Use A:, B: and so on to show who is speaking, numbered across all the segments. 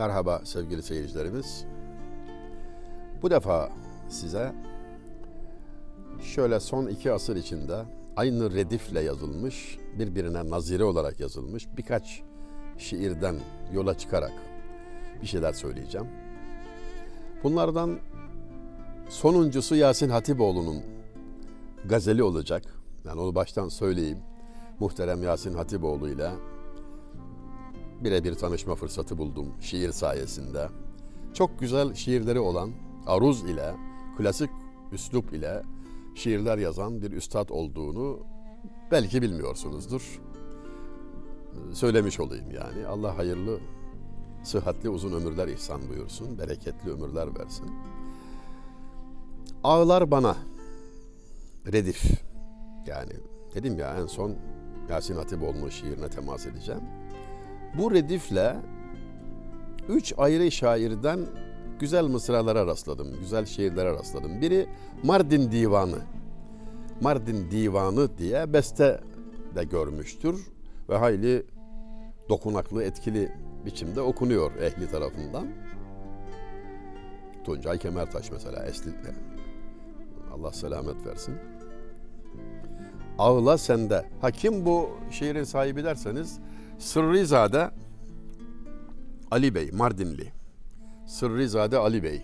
A: Merhaba sevgili seyircilerimiz. Bu defa size şöyle son iki asır içinde aynı redifle yazılmış, birbirine nazire olarak yazılmış birkaç şiirden yola çıkarak bir şeyler söyleyeceğim. Bunlardan sonuncusu Yasin Hatipoğlu'nun gazeli olacak. Yani onu baştan söyleyeyim. Muhterem Yasin Hatipoğlu ile birebir tanışma fırsatı buldum şiir sayesinde. Çok güzel şiirleri olan aruz ile, klasik üslup ile şiirler yazan bir üstad olduğunu belki bilmiyorsunuzdur. Söylemiş olayım yani. Allah hayırlı, sıhhatli uzun ömürler ihsan buyursun, bereketli ömürler versin. Ağlar bana, redif. Yani dedim ya en son Yasin Hatipoğlu'nun şiirine temas edeceğim. Bu redifle üç ayrı şairden güzel mısralara rastladım, güzel şiirlere rastladım. Biri Mardin Divanı. Mardin Divanı diye beste de görmüştür ve hayli dokunaklı, etkili biçimde okunuyor ehli tarafından. Tuncay Kemertaş mesela esli Allah selamet versin. Ağla sende. Ha kim bu şiirin sahibi derseniz Sırrızade Ali Bey, Mardinli. Sırrızade Ali Bey.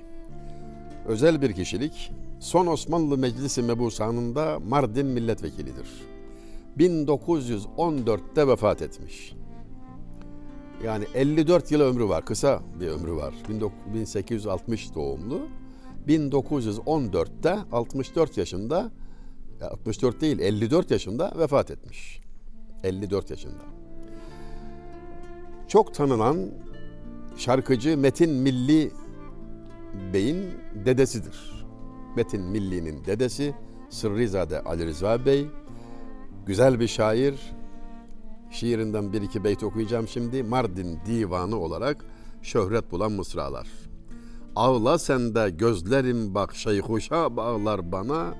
A: Özel bir kişilik. Son Osmanlı Meclisi Mebusanı'nda Mardin milletvekilidir. 1914'te vefat etmiş. Yani 54 yıl ömrü var. Kısa bir ömrü var. 1860 doğumlu. 1914'te 64 yaşında 64 değil 54 yaşında vefat etmiş. 54 yaşında. Çok tanınan şarkıcı Metin Milli Bey'in dedesidir. Metin Milli'nin dedesi Sırrizade Ali Rıza Bey. Güzel bir şair. Şiirinden bir iki beyt okuyacağım şimdi. Mardin Divanı olarak şöhret bulan mısralar. Ağla sende gözlerim bak şeyhuşa bağlar bana.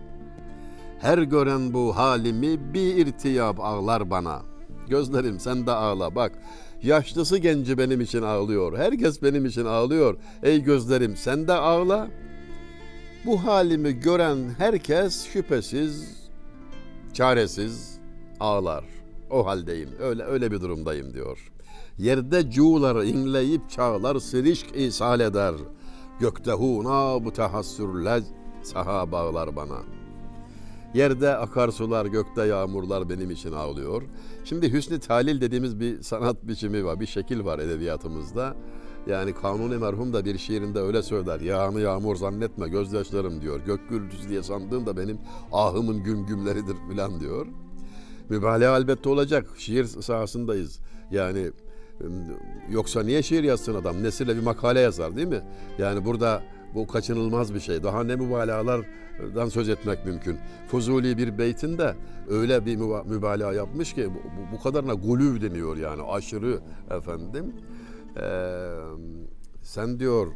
A: Her gören bu halimi bir irtiyap ağlar bana. Gözlerim sen de ağla bak. Yaşlısı genci benim için ağlıyor. Herkes benim için ağlıyor. Ey gözlerim sen de ağla. Bu halimi gören herkes şüphesiz çaresiz ağlar. O haldeyim. Öyle öyle bir durumdayım diyor. Yerde cuğları inleyip çağlar sirişk ishal eder. Gökte huna bu tehassürle saha bağlar bana. Yerde akarsular, gökte yağmurlar benim için ağlıyor. Şimdi hüsnü talil dediğimiz bir sanat biçimi var, bir şekil var edebiyatımızda. Yani Kanuni merhum da bir şiirinde öyle söyler. Yağını yağmur zannetme gözyaşlarım diyor. Gök gürültüsü diye sandığım da benim ahımın güm gümleridir filan diyor. Mübalağa elbette olacak. Şiir sahasındayız. Yani yoksa niye şiir yazsın adam? Nesirle bir makale yazar değil mi? Yani burada bu kaçınılmaz bir şey. Daha ne mübalağalardan söz etmek mümkün. Fuzuli bir beytinde öyle bir mübalağa yapmış ki bu, bu kadarına gulüv deniyor yani aşırı efendim. Ee, sen diyor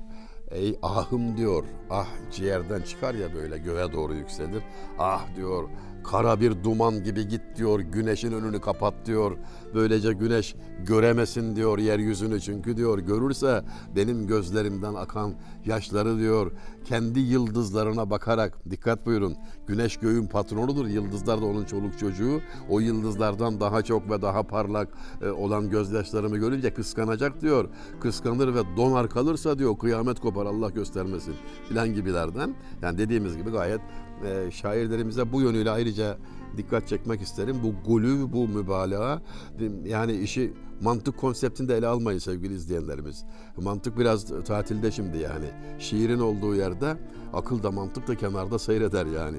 A: ey ahım diyor ah ciğerden çıkar ya böyle göğe doğru yükselir. Ah diyor kara bir duman gibi git diyor güneşin önünü kapat diyor. Böylece güneş göremesin diyor yeryüzünü. Çünkü diyor görürse benim gözlerimden akan yaşları diyor kendi yıldızlarına bakarak dikkat buyurun güneş göğün patronudur. Yıldızlar da onun çoluk çocuğu. O yıldızlardan daha çok ve daha parlak e, olan gözyaşlarımı görünce kıskanacak diyor. Kıskanır ve donar kalırsa diyor kıyamet kopar Allah göstermesin filan gibilerden. Yani dediğimiz gibi gayet e, şairlerimize bu yönüyle ayrıca dikkat çekmek isterim. Bu gulü, bu mübalağa yani işi mantık konseptinde ele almayın sevgili izleyenlerimiz. Mantık biraz tatilde şimdi yani. Şiirin olduğu yerde akıl da mantık da kenarda seyreder yani.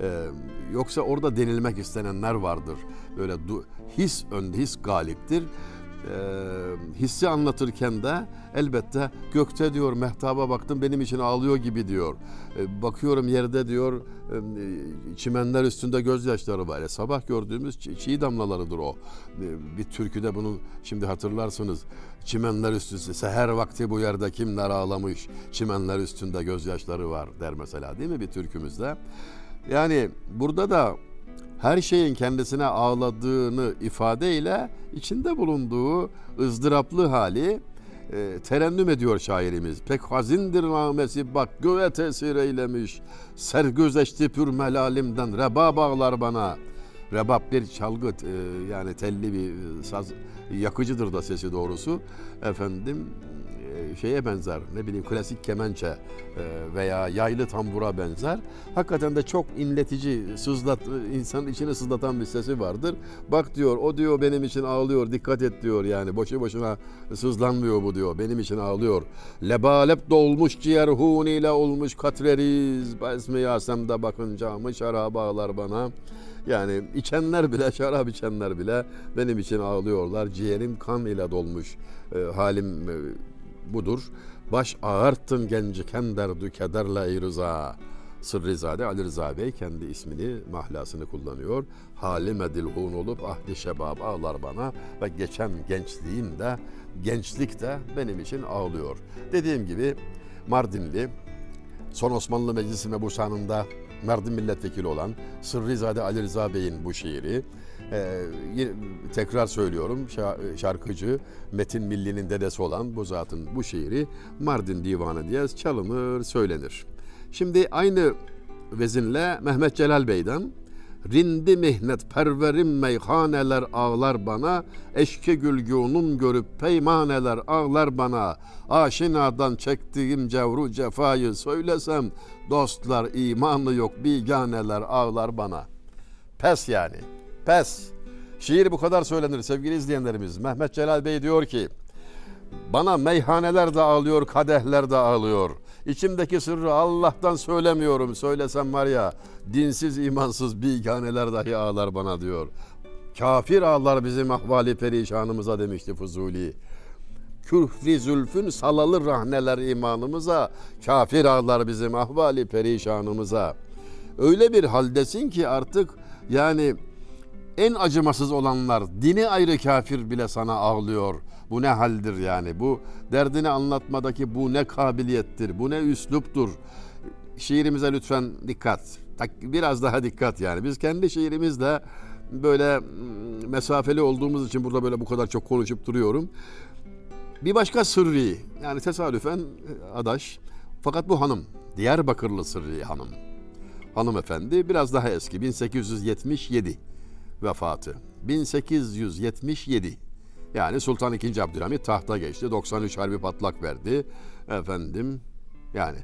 A: Ee, yoksa orada denilmek istenenler vardır. Böyle du- his önde, his galiptir hissi anlatırken de elbette gökte diyor mehtaba baktım benim için ağlıyor gibi diyor. E, bakıyorum yerde diyor e, çimenler üstünde gözyaşları var. E, sabah gördüğümüz çiğ damlalarıdır o. E, bir türküde bunu şimdi hatırlarsınız. Çimenler üstünde seher vakti bu yerde kimler ağlamış çimenler üstünde gözyaşları var der mesela değil mi bir türkümüzde. Yani burada da her şeyin kendisine ağladığını ifadeyle içinde bulunduğu ızdıraplı hali e, terennüm ediyor şairimiz. Pek hazindir namesi bak göğe tesir eylemiş. Sergözeşti pür melalimden reba bağlar bana. Rebap bir çalgı e, yani telli bir e, saz yakıcıdır da sesi doğrusu. Efendim şeye benzer ne bileyim klasik kemençe e, veya yaylı tambura benzer. Hakikaten de çok inletici, sızlat insanın içini sızlatan bir sesi vardır. Bak diyor o diyor benim için ağlıyor dikkat et diyor yani boşu boşuna sızlanmıyor bu diyor benim için ağlıyor. Lebalep dolmuş ciğer huniyle olmuş katreriz. Bezmi yasemde bakınca mı şarap ağlar bana. Yani içenler bile, şarap içenler bile benim için ağlıyorlar. Ciğerim kan ile dolmuş e, halim e, budur. Baş ağarttın genci kenderdü kederle ey. Sırrizade Ali Rıza Bey kendi ismini, mahlasını kullanıyor. Halime dilhun olup ahdi şebab ağlar bana ve geçen gençliğim de, gençlik de benim için ağlıyor. Dediğim gibi Mardinli, son Osmanlı Meclisi mebusanında Mardin milletvekili olan Sırrizade Ali Rıza Bey'in bu şiiri. Ee, tekrar söylüyorum şa- şarkıcı Metin Milli'nin dedesi olan bu zatın bu şiiri Mardin Divanı diye çalınır söylenir. Şimdi aynı vezinle Mehmet Celal Bey'den Rindi mihnet perverim meyhaneler ağlar bana Eşki gülgünün görüp peymaneler ağlar bana. Aşinadan çektiğim cevru cefayı söylesem Dostlar imanı yok biganeler ağlar bana. Pes yani pes Şiir bu kadar söylenir sevgili izleyenlerimiz Mehmet Celal Bey diyor ki bana meyhaneler de ağlıyor, kadehler de ağlıyor. İçimdeki sırrı Allah'tan söylemiyorum. Söylesem var ya, dinsiz, imansız biganeler dahi ağlar bana diyor. Kafir ağlar bizim ahvali perişanımıza demişti Fuzuli. Küfri zülfün salalı rahneler imanımıza, kafir ağlar bizim ahvali perişanımıza. Öyle bir haldesin ki artık yani en acımasız olanlar dini ayrı kafir bile sana ağlıyor. Bu ne haldir yani? Bu derdini anlatmadaki bu ne kabiliyettir? Bu ne üsluptur? Şiirimize lütfen dikkat. Biraz daha dikkat yani. Biz kendi şiirimizle böyle mesafeli olduğumuz için burada böyle bu kadar çok konuşup duruyorum. Bir başka Sırrı yani tesadüfen e, adaş fakat bu hanım Diyarbakırlı Sırrı hanım. Hanımefendi biraz daha eski 1877 vefatı. 1877. Yani Sultan II. Abdülhamit tahta geçti. 93 harbi patlak verdi. Efendim yani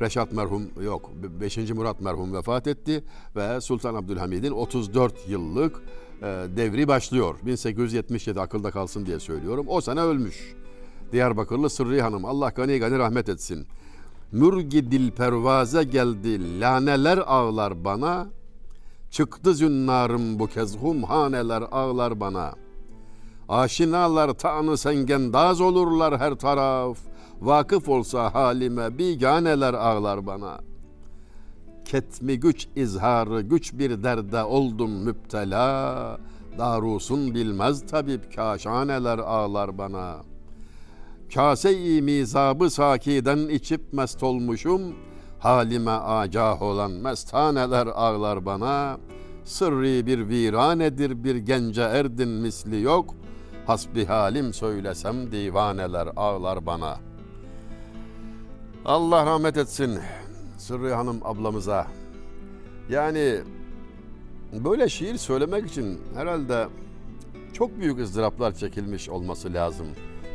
A: Reşat merhum yok 5. Murat merhum vefat etti ve Sultan Abdülhamid'in 34 yıllık e, devri başlıyor. 1877 akılda kalsın diye söylüyorum. O sene ölmüş. Diyarbakırlı Sırrı Hanım Allah gani gani rahmet etsin. Mürgi dil pervaze geldi laneler ağlar bana. Çıktı zünnarım bu kez humhaneler ağlar bana. Aşinalar tanı sengendaz olurlar her taraf. Vakıf olsa halime biganeler ağlar bana. Ketmi güç izharı güç bir derde oldum müptela. Darusun bilmez tabip kaşaneler ağlar bana. Kase-i mizabı sakiden içip mest olmuşum. Halime agah olan mestaneler ağlar bana. Sırrı bir viranedir bir gence erdin misli yok. Hasbi halim söylesem divaneler ağlar bana. Allah rahmet etsin Sırrı Hanım ablamıza. Yani böyle şiir söylemek için herhalde çok büyük ızdıraplar çekilmiş olması lazım.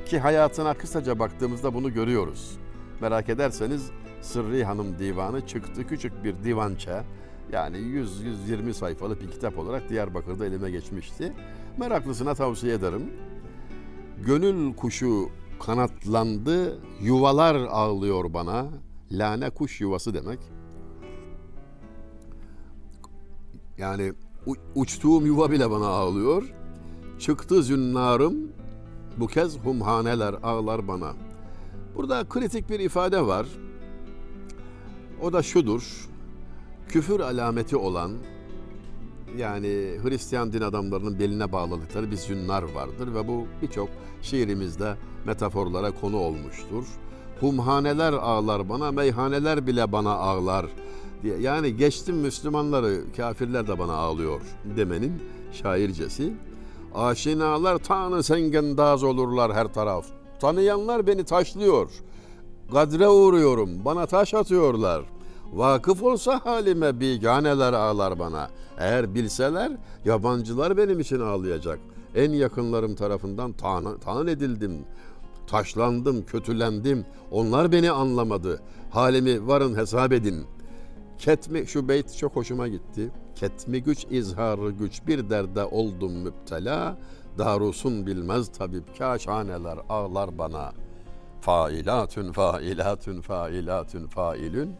A: Ki hayatına kısaca baktığımızda bunu görüyoruz. Merak ederseniz Sırrı Hanım Divanı çıktı küçük bir divança. Yani 100-120 sayfalık bir kitap olarak Diyarbakır'da elime geçmişti. Meraklısına tavsiye ederim. Gönül kuşu kanatlandı, yuvalar ağlıyor bana. Lane kuş yuvası demek. Yani uçtuğum yuva bile bana ağlıyor. Çıktı zünnarım, bu kez humhaneler ağlar bana. Burada kritik bir ifade var. O da şudur. Küfür alameti olan yani Hristiyan din adamlarının beline bağladıkları bir zünnar vardır ve bu birçok şiirimizde metaforlara konu olmuştur. Humhaneler ağlar bana, meyhaneler bile bana ağlar. Yani geçtim Müslümanları, kafirler de bana ağlıyor demenin şaircesi. Aşinalar tanı sengendaz olurlar her taraf. Tanıyanlar beni taşlıyor. Kadre uğruyorum. Bana taş atıyorlar. Vakıf olsa halime biganeler ağlar bana. Eğer bilseler yabancılar benim için ağlayacak. En yakınlarım tarafından tan edildim. Taşlandım, kötülendim. Onlar beni anlamadı. Halimi varın hesap edin. Ketmi şu beyt çok hoşuma gitti. Ketmi güç izharı güç bir derde oldum müptela. Darusun bilmez tabip kaşaneler ağlar bana. Failatün failatün failatün failün.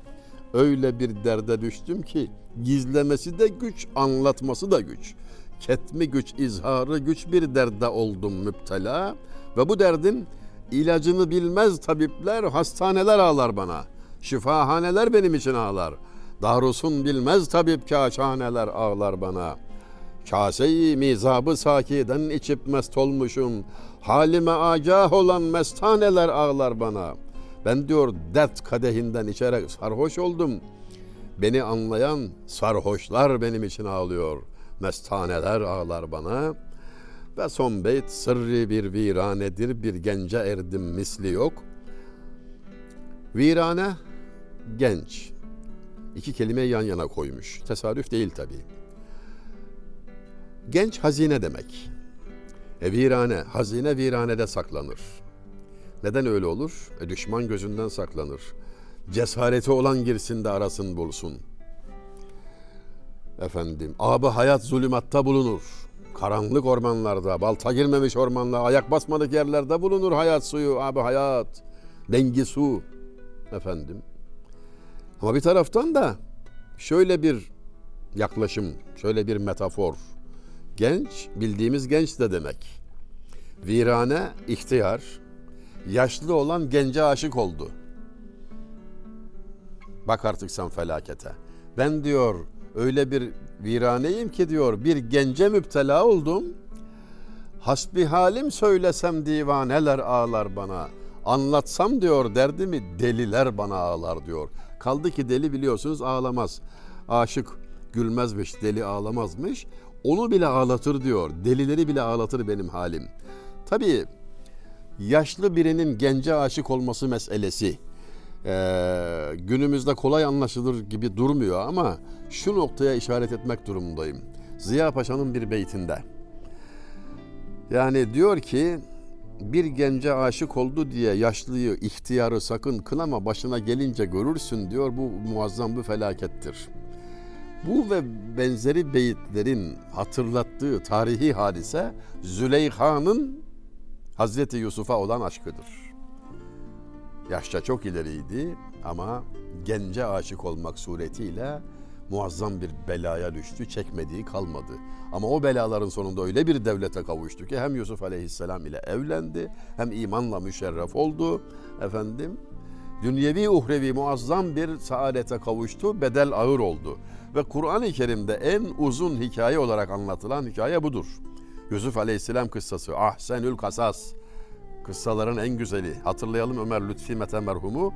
A: Öyle bir derde düştüm ki gizlemesi de güç, anlatması da güç. Ketmi güç, izharı güç bir derde oldum müptela. Ve bu derdin ilacını bilmez tabipler, hastaneler ağlar bana. Şifahaneler benim için ağlar. Darusun bilmez tabip kaşaneler ağlar bana. Kase-i mizabı sakiden içip mest olmuşum. Halime agah olan mestaneler ağlar bana. Ben diyor dert kadehinden içerek sarhoş oldum. Beni anlayan sarhoşlar benim için ağlıyor. Mestaneler ağlar bana. Ve son beyt sırrı bir viranedir bir gence erdim misli yok. Virane genç. İki kelime yan yana koymuş. Tesadüf değil tabii. Genç hazine demek. E virane, hazine viranede saklanır. Neden öyle olur? E düşman gözünden saklanır. Cesareti olan girsin de arasın bulsun. Efendim, abı hayat zulümatta bulunur. Karanlık ormanlarda, balta girmemiş ormanlarda, ayak basmadık yerlerde bulunur hayat suyu, abi hayat, dengi su. Efendim. Ama bir taraftan da şöyle bir yaklaşım, şöyle bir metafor. Genç, bildiğimiz genç de demek. Virane, ihtiyar, yaşlı olan gence aşık oldu. Bak artık sen felakete. Ben diyor öyle bir viraneyim ki diyor bir gence müptela oldum. Hasbi halim söylesem divaneler ağlar bana. Anlatsam diyor derdimi deliler bana ağlar diyor. Kaldı ki deli biliyorsunuz ağlamaz. Aşık gülmezmiş, deli ağlamazmış. Onu bile ağlatır diyor. Delileri bile ağlatır benim halim. Tabii yaşlı birinin gence aşık olması meselesi ee, günümüzde kolay anlaşılır gibi durmuyor ama şu noktaya işaret etmek durumundayım. Ziya Paşa'nın bir beytinde. Yani diyor ki bir gence aşık oldu diye yaşlıyı, ihtiyarı sakın kınama başına gelince görürsün diyor. Bu muazzam bir felakettir. Bu ve benzeri beyitlerin hatırlattığı tarihi hadise Züleyha'nın Hazreti Yusuf'a olan aşkıdır. Yaşça çok ileriydi ama gence aşık olmak suretiyle muazzam bir belaya düştü, çekmediği kalmadı. Ama o belaların sonunda öyle bir devlete kavuştu ki hem Yusuf Aleyhisselam ile evlendi, hem imanla müşerref oldu. Efendim, dünyevi uhrevi muazzam bir saadete kavuştu, bedel ağır oldu. Ve Kur'an-ı Kerim'de en uzun hikaye olarak anlatılan hikaye budur. Yusuf Aleyhisselam kıssası, Ahsenül Kasas, kıssaların en güzeli. Hatırlayalım Ömer Lütfi Mete merhumu,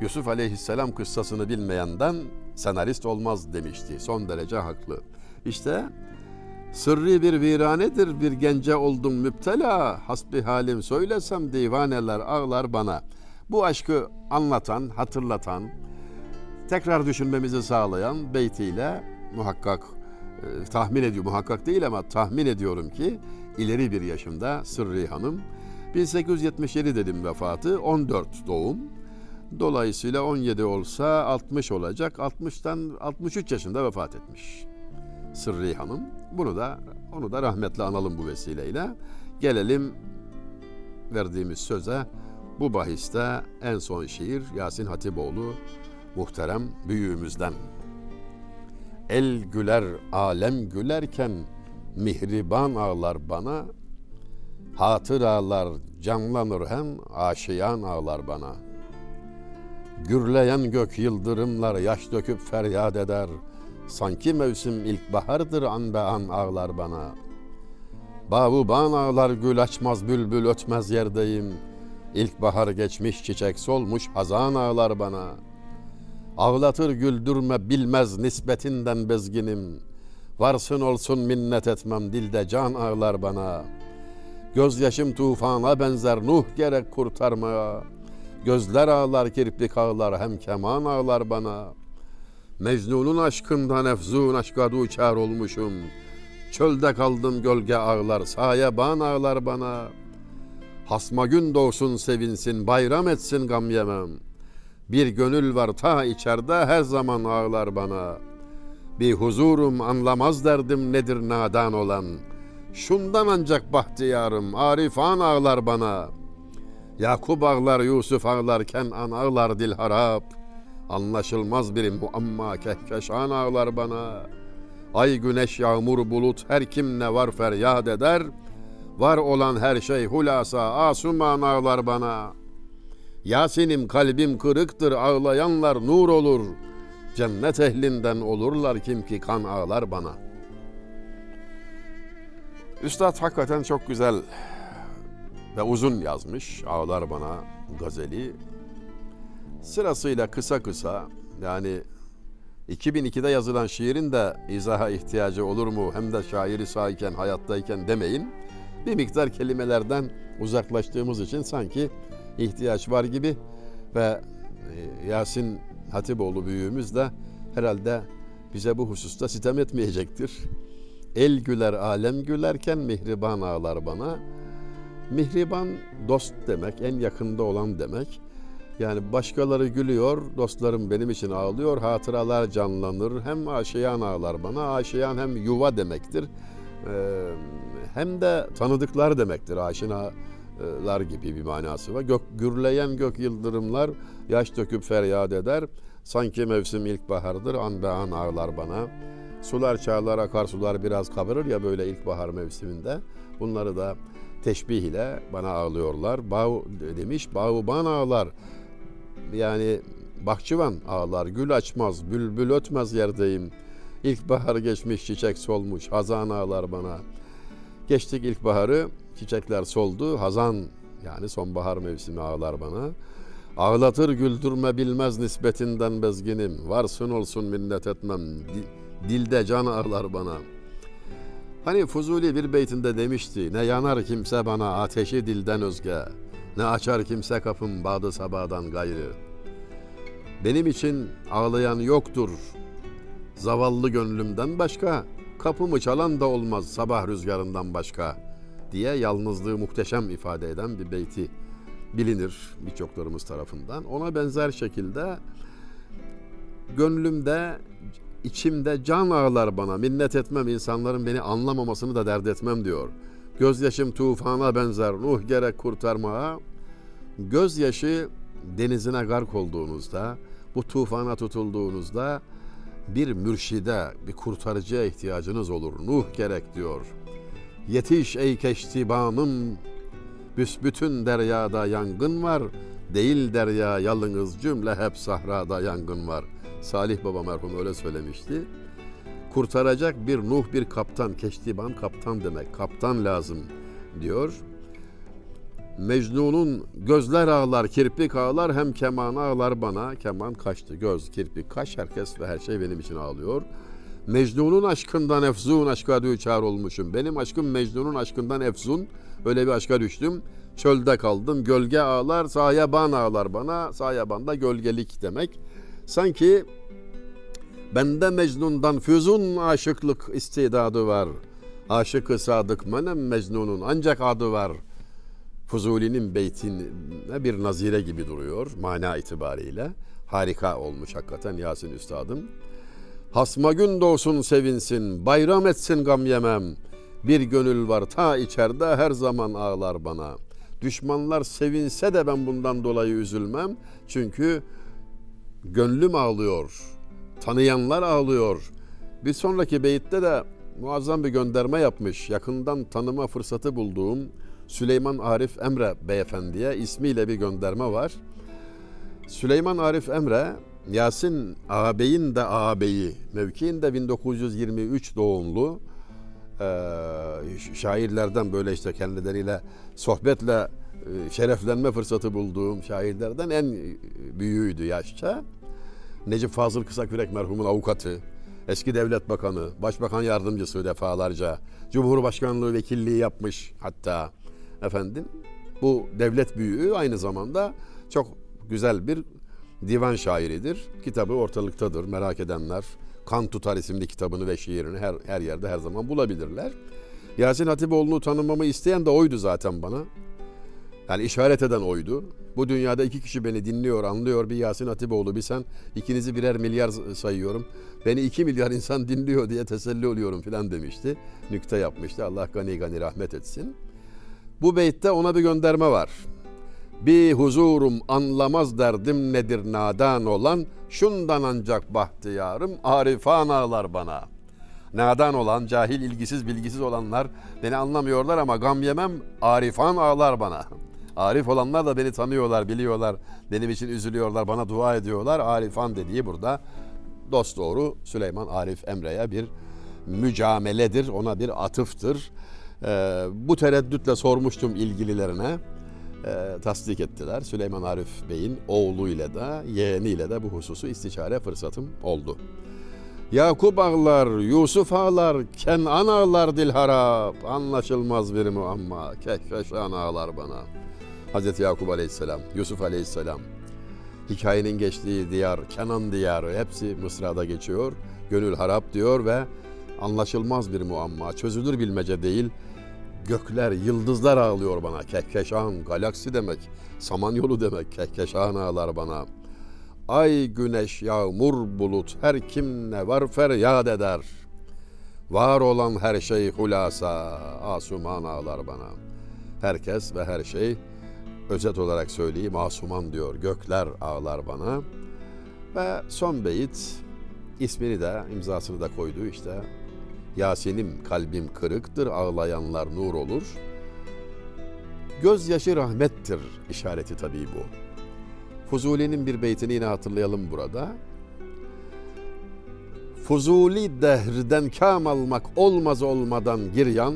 A: Yusuf Aleyhisselam kıssasını bilmeyenden senarist olmaz demişti. Son derece haklı. İşte sırrı bir viranedir bir gence oldum müptela. Hasbi halim söylesem divaneler ağlar bana. Bu aşkı anlatan, hatırlatan, tekrar düşünmemizi sağlayan beytiyle muhakkak e, tahmin ediyor, muhakkak değil ama tahmin ediyorum ki ileri bir yaşında Sırrı Hanım 1877 dedim vefatı, 14 doğum. Dolayısıyla 17 olsa 60 olacak. 60'tan 63 yaşında vefat etmiş. Sırrı Hanım. Bunu da onu da rahmetle analım bu vesileyle. Gelelim verdiğimiz söze. Bu bahiste en son şiir Yasin Hatipoğlu muhterem büyüğümüzden. El güler alem gülerken mihriban ağlar bana. Hatıralar canlanır hem aşiyan ağlar bana. Gürleyen gök yıldırımlar yaş döküp feryat eder. Sanki mevsim ilkbahardır an be an ağlar bana. Bavuban ağlar gül açmaz bülbül ötmez yerdeyim. İlkbahar geçmiş çiçek solmuş hazan ağlar bana. Ağlatır güldürme bilmez nispetinden bezginim. Varsın olsun minnet etmem dilde can ağlar bana.'' Gözyaşım tufana benzer Nuh gerek kurtarmaya. Gözler ağlar kirpik ağlar hem keman ağlar bana. Mecnun'un aşkından efzun aşka duçar olmuşum. Çölde kaldım gölge ağlar sayeban ağlar bana. Hasma gün doğsun sevinsin bayram etsin gam yemem. Bir gönül var ta içeride her zaman ağlar bana. Bir huzurum anlamaz derdim nedir nadan olan. Şundan ancak bahtiyarım arifan ağlar bana. Yakup ağlar Yusuf ağlar Kenan ağlar dil harap. Anlaşılmaz bir muamma kehkeşan ağlar bana. Ay güneş yağmur bulut her kim ne var feryat eder. Var olan her şey hulasa asuman ağlar bana. Yasin'im kalbim kırıktır ağlayanlar nur olur. Cennet ehlinden olurlar kim ki kan ağlar bana. Üstad hakikaten çok güzel ve uzun yazmış ağlar bana gazeli. Sırasıyla kısa kısa yani 2002'de yazılan şiirin de izaha ihtiyacı olur mu hem de şairi sağken hayattayken demeyin. Bir miktar kelimelerden uzaklaştığımız için sanki ihtiyaç var gibi ve e, Yasin Hatipoğlu büyüğümüz de herhalde bize bu hususta sitem etmeyecektir. El güler alem gülerken mihriban ağlar bana. Mihriban dost demek, en yakında olan demek. Yani başkaları gülüyor, dostlarım benim için ağlıyor, hatıralar canlanır. Hem aşiyan ağlar bana, aşiyan hem yuva demektir. Ee, hem de tanıdıklar demektir, aşinalar gibi bir manası var. Gök, gürleyen gök yıldırımlar yaş döküp feryat eder. Sanki mevsim ilkbahardır, an be an ağlar bana. Sular çağlar, akarsular biraz kabarır ya böyle ilkbahar mevsiminde. Bunları da teşbih ile bana ağlıyorlar. Bağ demiş, bağban ağlar. Yani bahçıvan ağlar, gül açmaz, bülbül ötmez yerdeyim. İlkbahar geçmiş, çiçek solmuş, hazan ağlar bana. Geçtik ilkbaharı, çiçekler soldu, hazan yani sonbahar mevsimi ağlar bana. Ağlatır güldürme bilmez nispetinden bezginim. Varsın olsun minnet etmem, dilde can ağlar bana.'' Hani Fuzuli bir beytinde demişti, ne yanar kimse bana ateşi dilden özge, ne açar kimse kapım bağdı sabahdan gayrı. Benim için ağlayan yoktur, zavallı gönlümden başka, kapımı çalan da olmaz sabah rüzgarından başka diye yalnızlığı muhteşem ifade eden bir beyti bilinir birçoklarımız tarafından. Ona benzer şekilde gönlümde içimde can ağlar bana. Minnet etmem insanların beni anlamamasını da dert etmem diyor. Gözyaşım tufana benzer. Nuh gerek kurtarmaya. Gözyaşı denizine gark olduğunuzda, bu tufana tutulduğunuzda bir mürşide, bir kurtarıcıya ihtiyacınız olur. Nuh gerek diyor. Yetiş ey keştibanım, büsbütün deryada yangın var. Değil derya yalınız cümle hep sahrada yangın var.'' Salih Baba merhum öyle söylemişti. Kurtaracak bir Nuh bir kaptan, keştiban kaptan demek. Kaptan lazım diyor. Mecnun'un gözler ağlar, kirpik ağlar, hem keman ağlar bana. Keman kaçtı, göz, kirpik, kaş, herkes ve her şey benim için ağlıyor. Mecnun'un aşkından efzun aşka düçar olmuşum. Benim aşkım Mecnun'un aşkından efzun. Öyle bir aşka düştüm. Çölde kaldım. Gölge ağlar, sayaban ağlar bana. Sayaban da gölgelik demek. Sanki bende Mecnun'dan füzun aşıklık istidadı var. Aşıkı sadık menem Mecnun'un ancak adı var. Fuzuli'nin beytine bir nazire gibi duruyor mana itibariyle. Harika olmuş hakikaten Yasin Üstadım. Hasma gün doğsun sevinsin, bayram etsin gam yemem. Bir gönül var ta içeride her zaman ağlar bana. Düşmanlar sevinse de ben bundan dolayı üzülmem. Çünkü Gönlüm ağlıyor. Tanıyanlar ağlıyor. Bir sonraki beyitte de muazzam bir gönderme yapmış. Yakından tanıma fırsatı bulduğum Süleyman Arif Emre beyefendiye ismiyle bir gönderme var. Süleyman Arif Emre, Yasin ağabeyin de ağabeyi, mevkiinde 1923 doğumlu şairlerden böyle işte kendileriyle sohbetle şereflenme fırsatı bulduğum şairlerden en büyüğüydü yaşça. Necip Fazıl Kısakürek merhumun avukatı, eski devlet bakanı, başbakan yardımcısı defalarca, cumhurbaşkanlığı vekilliği yapmış hatta efendim bu devlet büyüğü aynı zamanda çok güzel bir divan şairidir. Kitabı ortalıktadır merak edenler. Kan Tutar isimli kitabını ve şiirini her, her yerde her zaman bulabilirler. Yasin Hatipoğlu'nu tanımamı isteyen de oydu zaten bana. Yani işaret eden oydu. Bu dünyada iki kişi beni dinliyor, anlıyor. Bir Yasin Hatipoğlu, bir sen. İkinizi birer milyar sayıyorum. Beni iki milyar insan dinliyor diye teselli oluyorum filan demişti. Nükte yapmıştı. Allah gani gani rahmet etsin. Bu beytte ona bir gönderme var. Bir huzurum anlamaz derdim nedir nadan olan, şundan ancak bahtiyarım arifan ağlar bana. Nadan olan, cahil, ilgisiz, bilgisiz olanlar beni anlamıyorlar ama gam yemem, arifan ağlar bana. Arif olanlar da beni tanıyorlar, biliyorlar, benim için üzülüyorlar, bana dua ediyorlar. Arifan dediği burada dost doğru Süleyman Arif Emre'ye bir mücameledir, ona bir atıftır. Ee, bu tereddütle sormuştum ilgililerine e, tasdik ettiler. Süleyman Arif Bey'in oğluyla da yeğeniyle de bu hususu istişare fırsatım oldu. Yakup ağlar, Yusuf ağlar, Kenan ağlar dilharap. Anlaşılmaz bir muamma, kehfeşan ağlar bana. Hazreti Yakup Aleyhisselam, Yusuf Aleyhisselam. Hikayenin geçtiği diyar, Kenan diyarı hepsi Mısra'da geçiyor. Gönül harap diyor ve anlaşılmaz bir muamma, çözülür bilmece değil. Gökler, yıldızlar ağlıyor bana. Kehkeşan, galaksi demek. Samanyolu demek. Kehkeşan ağlar bana. Ay, güneş, yağmur, bulut, her kim ne var feryat eder. Var olan her şey hulasa, asuman ağlar bana. Herkes ve her şey, özet olarak söyleyeyim, asuman diyor. Gökler ağlar bana. Ve son beyit, ismini de, imzasını da koydu işte. Yasin'im kalbim kırıktır, ağlayanlar nur olur. Gözyaşı rahmettir işareti tabii bu. Fuzuli'nin bir beytini yine hatırlayalım burada. Fuzuli dehrden kam almak olmaz olmadan giryan,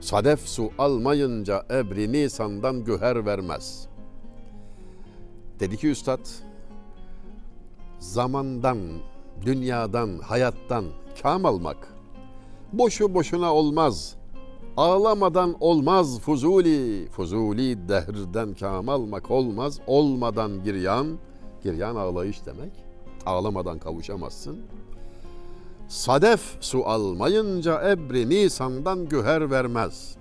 A: sadef su almayınca ebri nisandan güher vermez. Dedi ki üstad, zamandan, dünyadan, hayattan kam almak boşu boşuna olmaz. Ağlamadan olmaz fuzuli. Fuzuli dehrden kam almak olmaz. Olmadan giryan. Giryan ağlayış demek. Ağlamadan kavuşamazsın. Sadef su almayınca ebri nisandan güher vermez.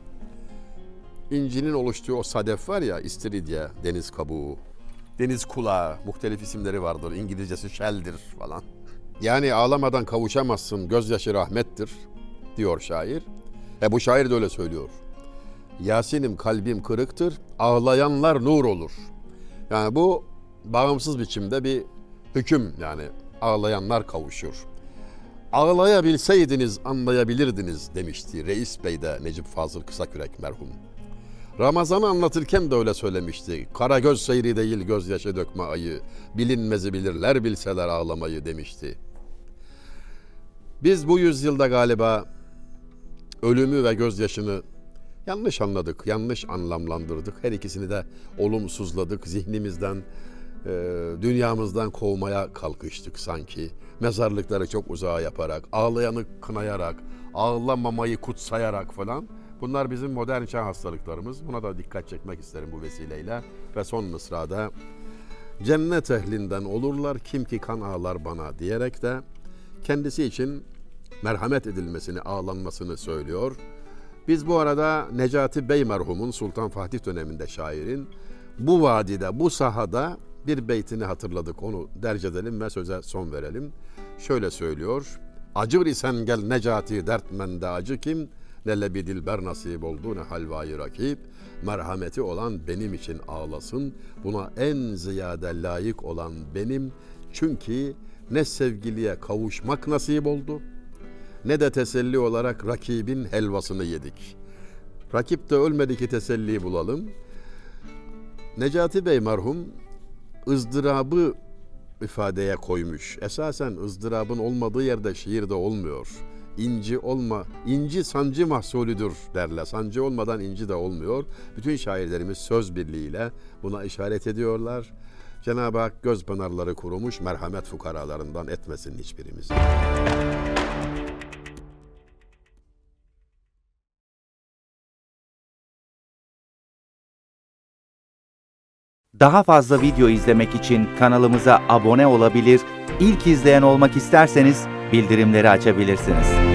A: İncinin oluştuğu o sadef var ya istiridye, deniz kabuğu, deniz kulağı, muhtelif isimleri vardır. İngilizcesi shell'dir falan. Yani ağlamadan kavuşamazsın, gözyaşı rahmettir diyor şair. E bu şair de öyle söylüyor. Yasin'im kalbim kırıktır, ağlayanlar nur olur. Yani bu bağımsız biçimde bir hüküm yani ağlayanlar kavuşur. Ağlayabilseydiniz anlayabilirdiniz demişti Reis Bey de Necip Fazıl Kısakürek merhum. Ramazan'ı anlatırken de öyle söylemişti. Kara göz seyri değil gözyaşı dökme ayı. Bilinmezi bilirler bilseler ağlamayı demişti. Biz bu yüzyılda galiba ölümü ve gözyaşını yanlış anladık, yanlış anlamlandırdık. Her ikisini de olumsuzladık. Zihnimizden, e, dünyamızdan kovmaya kalkıştık sanki. Mezarlıkları çok uzağa yaparak, ağlayanı kınayarak, ağlamamayı kutsayarak falan. Bunlar bizim modern çağ hastalıklarımız. Buna da dikkat çekmek isterim bu vesileyle. Ve son mısrada cennet ehlinden olurlar kim ki kan ağlar bana diyerek de kendisi için merhamet edilmesini, ağlanmasını söylüyor. Biz bu arada Necati Bey merhumun Sultan Fatih döneminde şairin bu vadide, bu sahada bir beytini hatırladık. Onu derc edelim ve söze son verelim. Şöyle söylüyor. Acır isen gel Necati dertmende acı kim? Ne lebi dilber nasip oldu ne halvayı rakip. Merhameti olan benim için ağlasın. Buna en ziyade layık olan benim. Çünkü ne sevgiliye kavuşmak nasip oldu ne de teselli olarak rakibin helvasını yedik. Rakip de ölmedi ki teselli bulalım. Necati Bey merhum ızdırabı ifadeye koymuş. Esasen ızdırabın olmadığı yerde şiirde olmuyor inci olma, inci sancı mahsulüdür derler. Sancı olmadan inci de olmuyor. Bütün şairlerimiz söz birliğiyle buna işaret ediyorlar. Cenab-ı Hak göz pınarları kurumuş merhamet fukaralarından etmesin hiçbirimizi.
B: Daha fazla video izlemek için kanalımıza abone olabilir, ilk izleyen olmak isterseniz bildirimleri açabilirsiniz.